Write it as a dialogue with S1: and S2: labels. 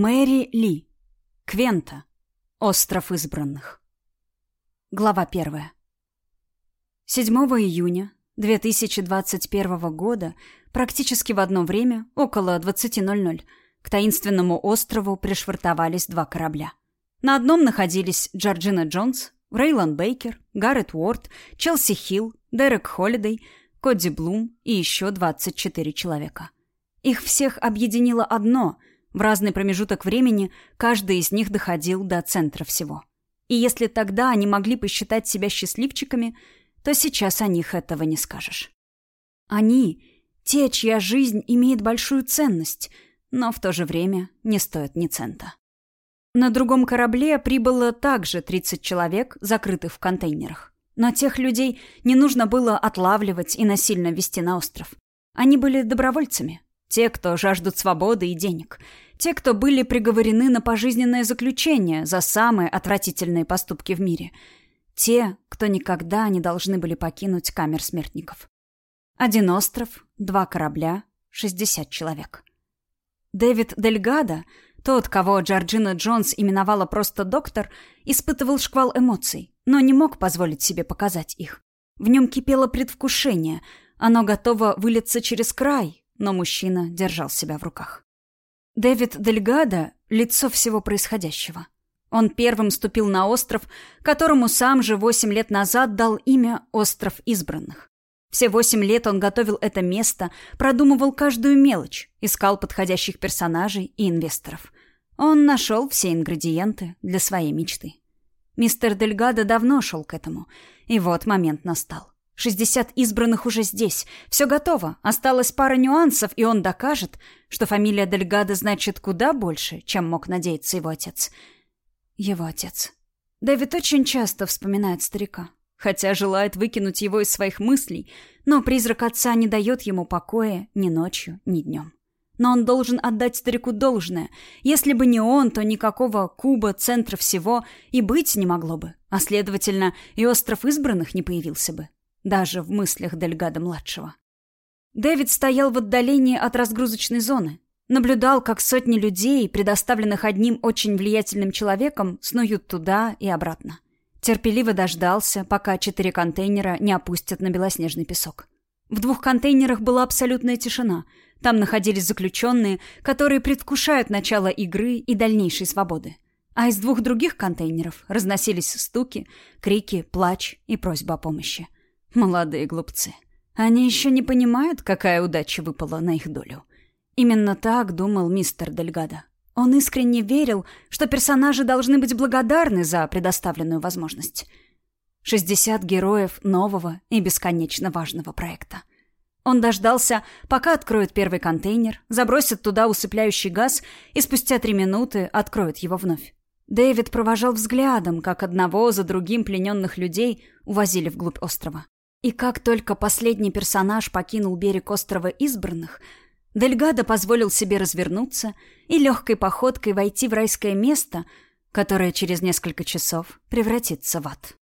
S1: Мэри Ли. Квента. Остров избранных. Глава первая. 7 июня 2021 года, практически в одно время, около 20.00, к таинственному острову пришвартовались два корабля. На одном находились Джорджина Джонс, Рейлан Бейкер, Гаррет Уорд, Челси Хилл, Дерек Холлидей, Коди Блум и еще 24 человека. Их всех объединило одно — в разный промежуток времени каждый из них доходил до центра всего. И если тогда они могли посчитать себя счастливчиками, то сейчас о них этого не скажешь. Они — те, чья жизнь имеет большую ценность, но в то же время не стоят ни цента. На другом корабле прибыло также 30 человек, закрытых в контейнерах. Но тех людей не нужно было отлавливать и насильно вести на остров. Они были добровольцами, те, кто жаждут свободы и денег. Те, кто были приговорены на пожизненное заключение за самые отвратительные поступки в мире. Те, кто никогда не должны были покинуть камер смертников. Один остров, два корабля, шестьдесят человек. Дэвид Дельгадо, тот, кого Джорджина Джонс именовала просто доктор, испытывал шквал эмоций, но не мог позволить себе показать их. В нем кипело предвкушение, оно готово вылиться через край, но мужчина держал себя в руках. Дэвид Дельгадо — лицо всего происходящего. Он первым ступил на остров, которому сам же восемь лет назад дал имя «Остров избранных». Все восемь лет он готовил это место, продумывал каждую мелочь, искал подходящих персонажей и инвесторов. Он нашел все ингредиенты для своей мечты. Мистер Дельгадо давно шел к этому, и вот момент настал. Шестьдесят избранных уже здесь. Все готово. Осталась пара нюансов, и он докажет, что фамилия Дельгадо значит куда больше, чем мог надеяться его отец. Его отец. Дэвид очень часто вспоминает старика. Хотя желает выкинуть его из своих мыслей, но призрак отца не дает ему покоя ни ночью, ни днем. Но он должен отдать старику должное. Если бы не он, то никакого Куба, центра всего, и быть не могло бы. А следовательно, и остров избранных не появился бы даже в мыслях Дельгада-младшего. Дэвид стоял в отдалении от разгрузочной зоны, наблюдал, как сотни людей, предоставленных одним очень влиятельным человеком, снуют туда и обратно. Терпеливо дождался, пока четыре контейнера не опустят на белоснежный песок. В двух контейнерах была абсолютная тишина. Там находились заключенные, которые предвкушают начало игры и дальнейшей свободы. А из двух других контейнеров разносились стуки, крики, плач и просьба о помощи. Молодые глупцы. Они еще не понимают, какая удача выпала на их долю. Именно так думал мистер Дельгадо. Он искренне верил, что персонажи должны быть благодарны за предоставленную возможность. 60 героев нового и бесконечно важного проекта. Он дождался, пока откроют первый контейнер, забросят туда усыпляющий газ и спустя три минуты откроют его вновь. Дэвид провожал взглядом, как одного за другим плененных людей увозили вглубь острова. И как только последний персонаж покинул берег острова Избранных, Дельгадо позволил себе развернуться и легкой походкой войти в райское место, которое через несколько часов превратится в ад.